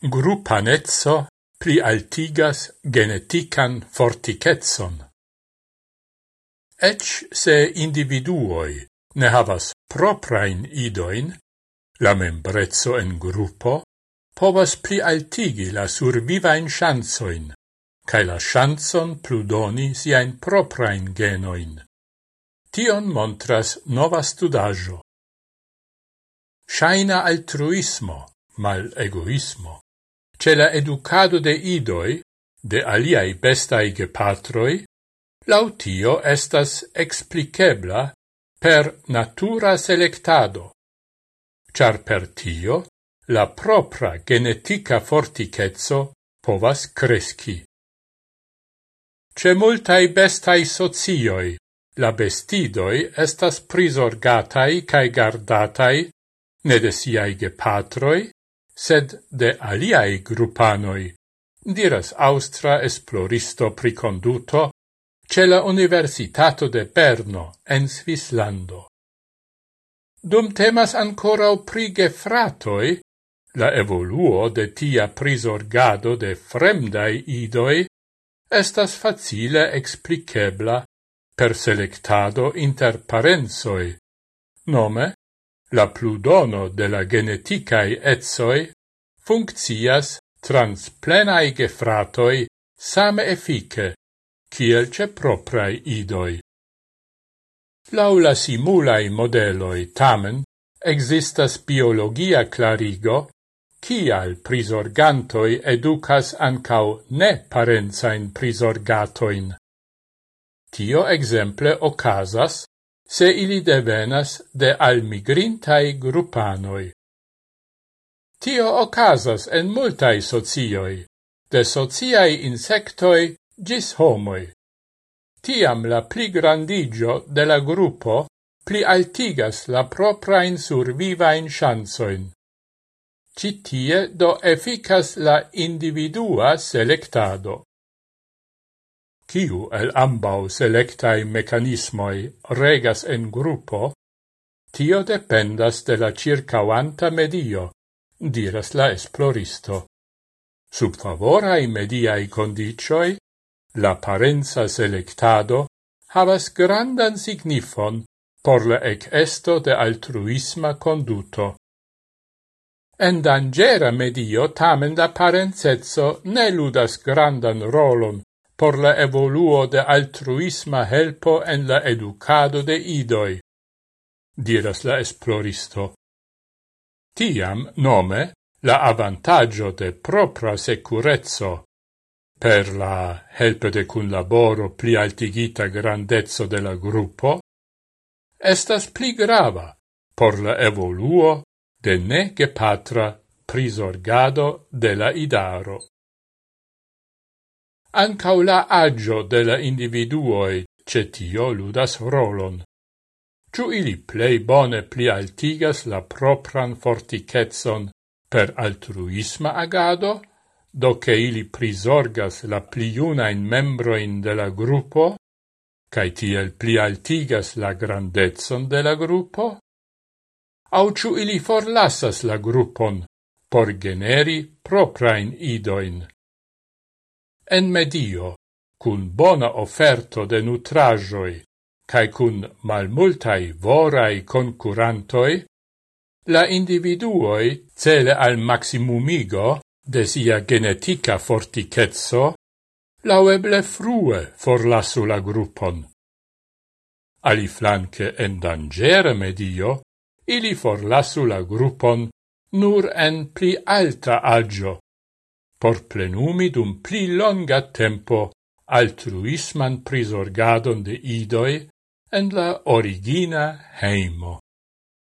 Grupanezzo plialtigas genetican forticetson. Ec se individuoi ne havas proprain idoin, la membrezzo en gruppo povas plialtigi la survivain chansoin, cae la chanson pludoni siain proprain genoin. Tion montras nova studajo. Shaina altruismo, mal egoismo. Ce la educado de idoi, de aliai bestai gepatroi, lautio estas explicebla per natura selectado, char per tio la propra genetica forticezzo povas cresci. Ce multai bestai socioi, la bestidoi estas prisorgatai cae gardatai, ne de siai gepatroi, sed de aliai grupanoi, diras austra esploristo pri conduto ce la Universitato de Berno en Svislando. Dum temas ancorau pri gefratoi, la evoluo de tia prisorgado de fremdai idoi estas facile explicebla per selectado inter parensoi, nome La pludono de la geneticae etsoi funccias trans plenae gefratoi same effice, kiel ce proprae idoi. Laula simulae modeloi tamen existas biologia clarigo kial prisorgantoi educas ancau ne parenzain prisorgatoin. Tio exemple ocasas se ili devenas de almigrintai grupanoi. Tio ocasas en multai socioi, de sociai insectoi gis homoi. Tiam la pli grandigio de la gruppo pli altigas la proprain survivain chansoin. Citie do efficas la individua selectado kiu el ambau selectai mecanismoi regas en gruppo, tio dependas de la circauanta medio, diras la esploristo. Sub favorai mediai condicioi, la parenza selectado havas grandan signifon por la ec esto de altruisma conduto. En dangera medio tamen la parenzezzo ne ludas grandan rolon, por la evoluo de altruisma helpo en la educado de idoi, diras la esploristo. Tiam, nome, la avantaggio de propra securezzo, per la helpe de cun laboro pli altigita grandezzo de la gruppo, estas pli grava por la evoluo de nege patra prisorgado de la idaro ancau la agio de la individuoi cetio ludas rolon. Ciu ili plei bone pli altigas la propran forticetson per altruisma agado, do che ili prisorgas la pli iunain membroin de la gruppo, cae tiel pli altigas la grandezon de la gruppo, au ciu ili forlassas la gruppon por generi proprain idoin en medio, cun bona offerto de nutrajoi, cae cun malmultai vorai concurantoi, la individuoi cele al maximumigo de sia genetica forticetso, laueble frue forlasu la gruppon. Ali flanque en dangere medio, ili forlasu la gruppon nur en pli alta agio, por plenumi dum pli longa tempo altruisman prisorgadon de idoi en la origina heimo.